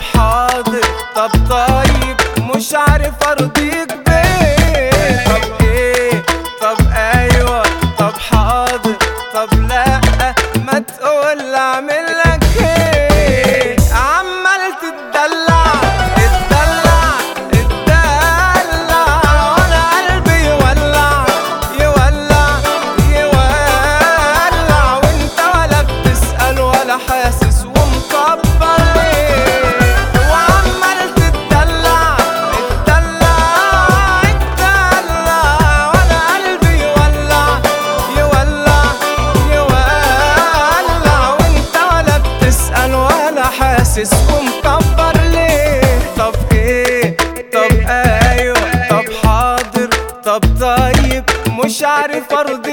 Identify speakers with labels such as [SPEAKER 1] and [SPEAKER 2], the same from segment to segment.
[SPEAKER 1] حاضر طب طيب مش عارف أرضيك. me fora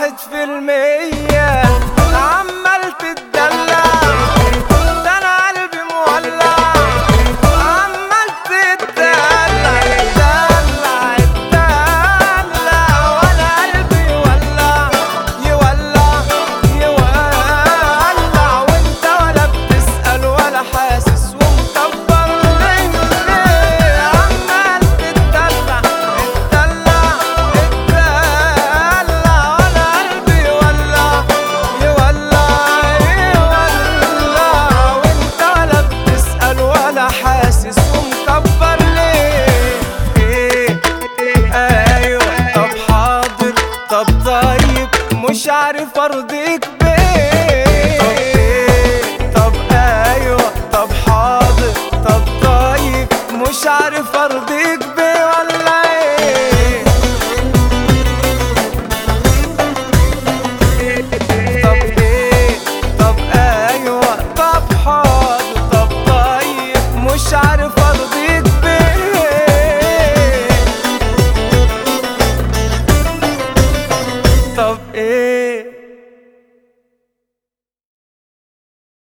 [SPEAKER 1] واحد في المية.